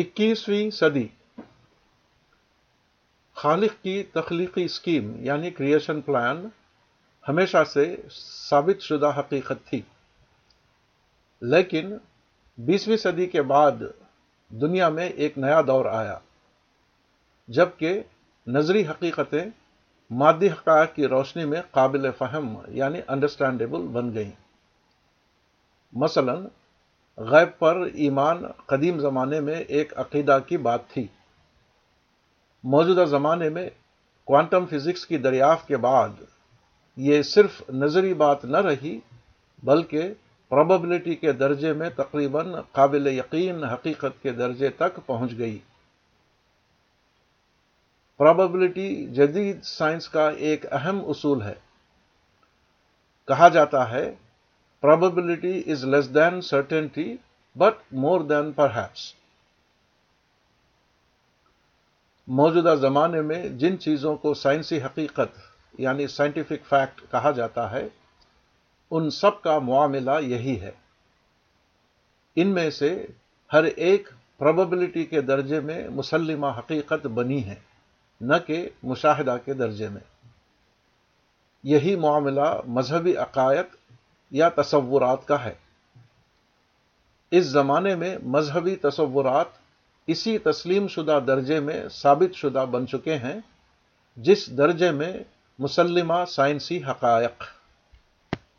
اکیسویں صدی۔ خالق کی تخلیقی اسکیم یعنی کریشن پلان ہمیشہ سے ثابت شدہ حقیقت تھی۔ لیکن بیسویں صدی کے بعد دنیا میں ایک نیا دور آیا، جبکہ نظری حقیقتیں مادی حقائق کی روشنی میں قابل فہم یعنی انڈرسٹینڈیبل بن گئیں۔ مثلا غیب پر ایمان قدیم زمانے میں ایک عقیدہ کی بات تھی۔ موجودہ زمانے میں کوانٹم فزکس کی دریافت کے بعد یہ صرف نظری بات نہ رہی، بلکہ پروببلٹی کے درجے میں تقریباً قابل یقین حقیقت کے درجے تک پہنچ گئی۔ پراببلٹی جدید سائنس کا ایک اہم اصول ہے۔ کہا جاتا ہے probability is less than certainty but more than perhaps موجودہ زمانے میں جن چیزوں کو سائنسی حقیقت یعنی سائنٹیفک فیکٹ کہا جاتا ہے، ان سب کا معاملہ یہی ہے۔ ان میں سے ہر ایک پراببلٹی کے درجے میں مسلمہ حقیقت بنی ہے، نہ کہ مشاہدہ کے درجے میں۔ یہی معاملہ مذہبی عقائد یا تصورات کا ہے۔ اس زمانے میں مذہبی تصورات اسی تسلیم شدہ درجے میں ثابت شدہ بن چکے ہیں، جس درجے میں مسلمہ سائنسی حقائق۔